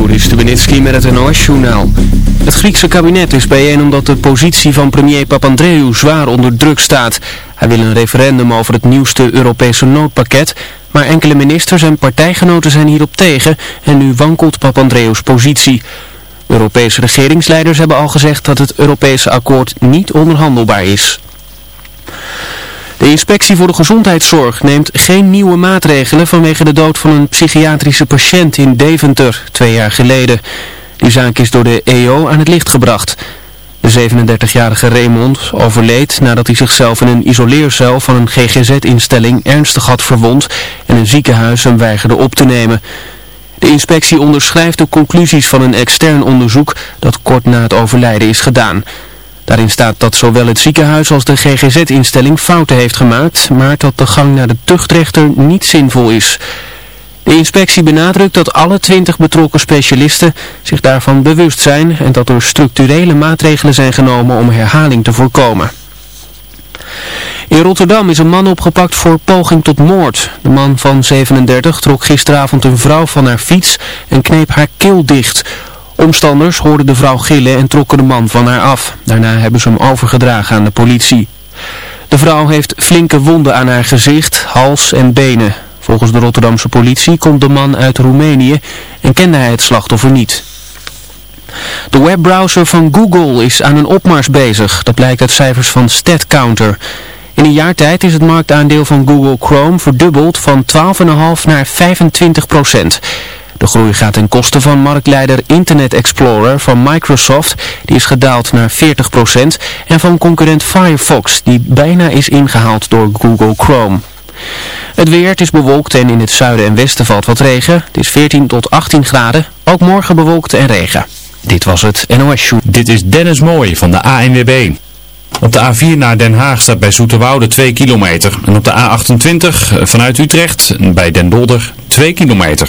Joris Stubenitski met het NOS-journaal. Het Griekse kabinet is bijeen omdat de positie van premier Papandreou zwaar onder druk staat. Hij wil een referendum over het nieuwste Europese noodpakket, maar enkele ministers en partijgenoten zijn hierop tegen en nu wankelt Papandreou's positie. Europese regeringsleiders hebben al gezegd dat het Europese akkoord niet onderhandelbaar is. De inspectie voor de gezondheidszorg neemt geen nieuwe maatregelen vanwege de dood van een psychiatrische patiënt in Deventer twee jaar geleden. Die zaak is door de EO aan het licht gebracht. De 37-jarige Raymond overleed nadat hij zichzelf in een isoleercel van een GGZ-instelling ernstig had verwond en een ziekenhuis hem weigerde op te nemen. De inspectie onderschrijft de conclusies van een extern onderzoek dat kort na het overlijden is gedaan. Daarin staat dat zowel het ziekenhuis als de GGZ-instelling fouten heeft gemaakt, maar dat de gang naar de tuchtrechter niet zinvol is. De inspectie benadrukt dat alle 20 betrokken specialisten zich daarvan bewust zijn en dat er structurele maatregelen zijn genomen om herhaling te voorkomen. In Rotterdam is een man opgepakt voor poging tot moord. De man van 37 trok gisteravond een vrouw van haar fiets en kneep haar keel dicht. Omstanders hoorden de vrouw gillen en trokken de man van haar af. Daarna hebben ze hem overgedragen aan de politie. De vrouw heeft flinke wonden aan haar gezicht, hals en benen. Volgens de Rotterdamse politie komt de man uit Roemenië en kende hij het slachtoffer niet. De webbrowser van Google is aan een opmars bezig. Dat blijkt uit cijfers van StatCounter. In een jaar tijd is het marktaandeel van Google Chrome verdubbeld van 12,5 naar 25 procent. De groei gaat ten koste van marktleider Internet Explorer van Microsoft, die is gedaald naar 40%, en van concurrent Firefox, die bijna is ingehaald door Google Chrome. Het weer, het is bewolkt en in het zuiden en westen valt wat regen. Het is 14 tot 18 graden, ook morgen bewolkt en regen. Dit was het NOS Show. Dit is Dennis Mooij van de ANWB. Op de A4 naar Den Haag staat bij Zoeterwoude 2 kilometer. En op de A28 vanuit Utrecht bij Den Dolder 2 kilometer.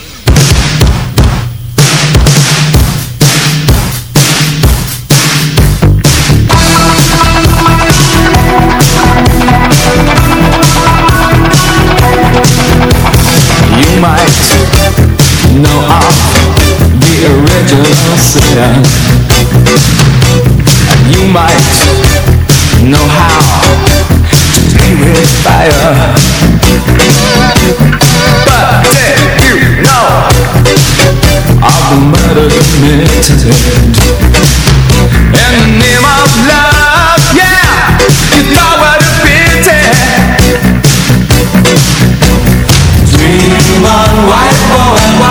know of the original sin you might know how to play with fire. But did you know of the murder committed In the name of love, yeah You thought what a pity Dream on, white boy,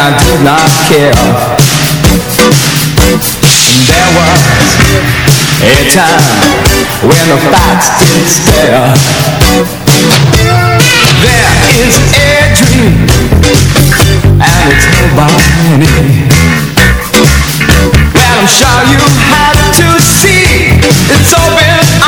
I did not care. There was a time when the facts didn't stare. There is a dream and it's held by many Well, I'm sure you have to see. It's open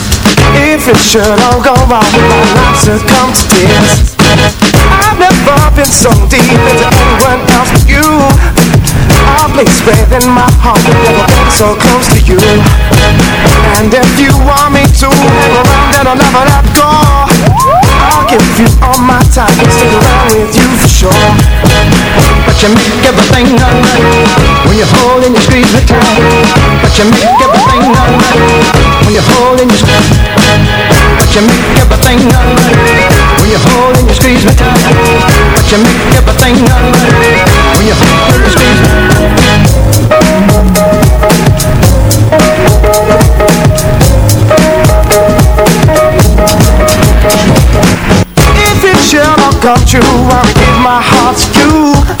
If it should all go wrong, my life succumb to tears. I've never been so deep into anyone else but you. A place within my heart, never been so close to you. And if you want me to hang around, then I'll never let go. I'll give you all my time, and stick around with you for sure. But you make everything alright when you hold and you squeeze me tight. But you make everything alright when you hold and you squeeze. You make everything alright when you hold and you squeeze me tight. But you make everything alright when you hold and you squeeze me. If it should all come true, I'll give my heart to you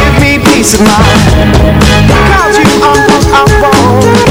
me peace of mind. Cause you are all I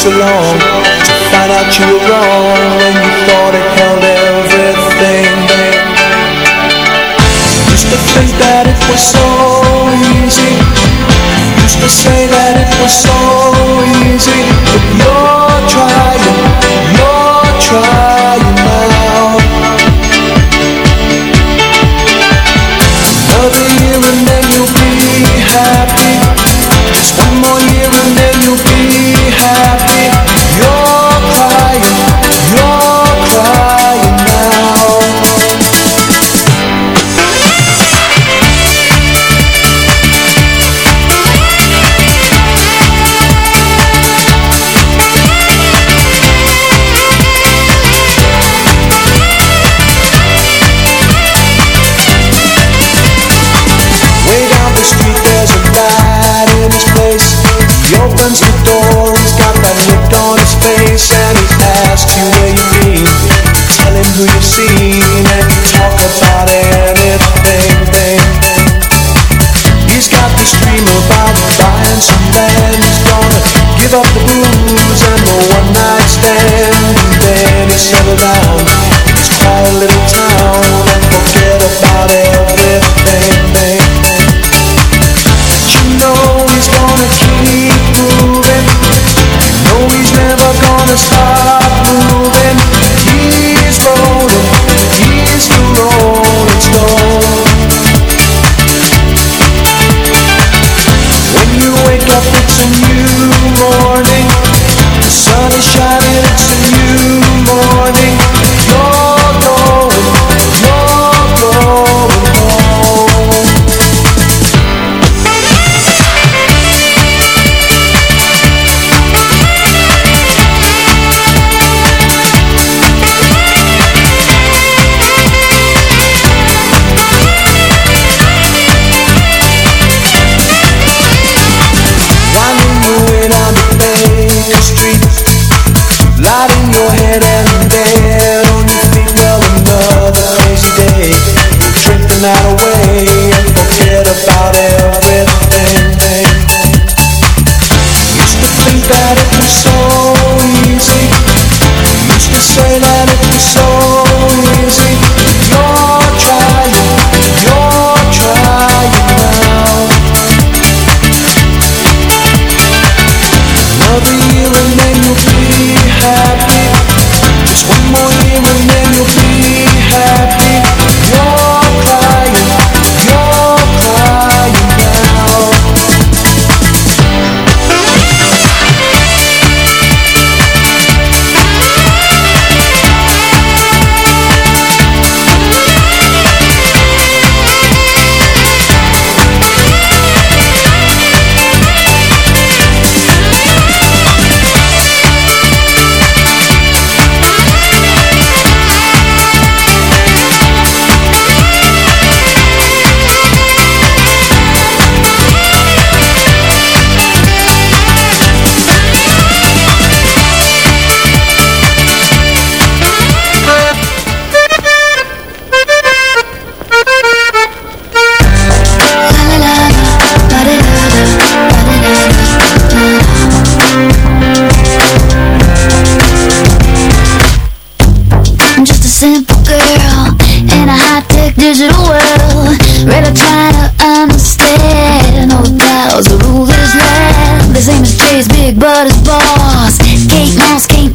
so long to find out you were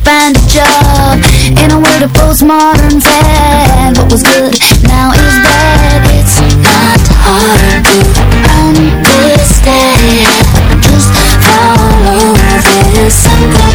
find a job in a world of postmodern fad. What was good now is bad. It's not hard to understand. Just follow this.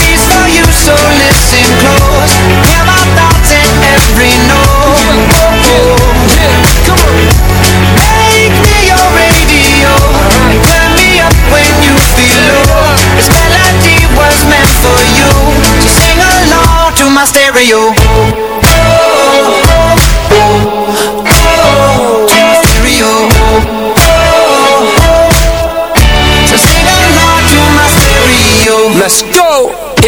So listen close. Hear my thoughts in every note. Make me your radio. Turn me up when you feel low. This melody was meant for you. So sing along to my stereo. Let's go!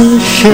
是谁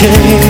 change.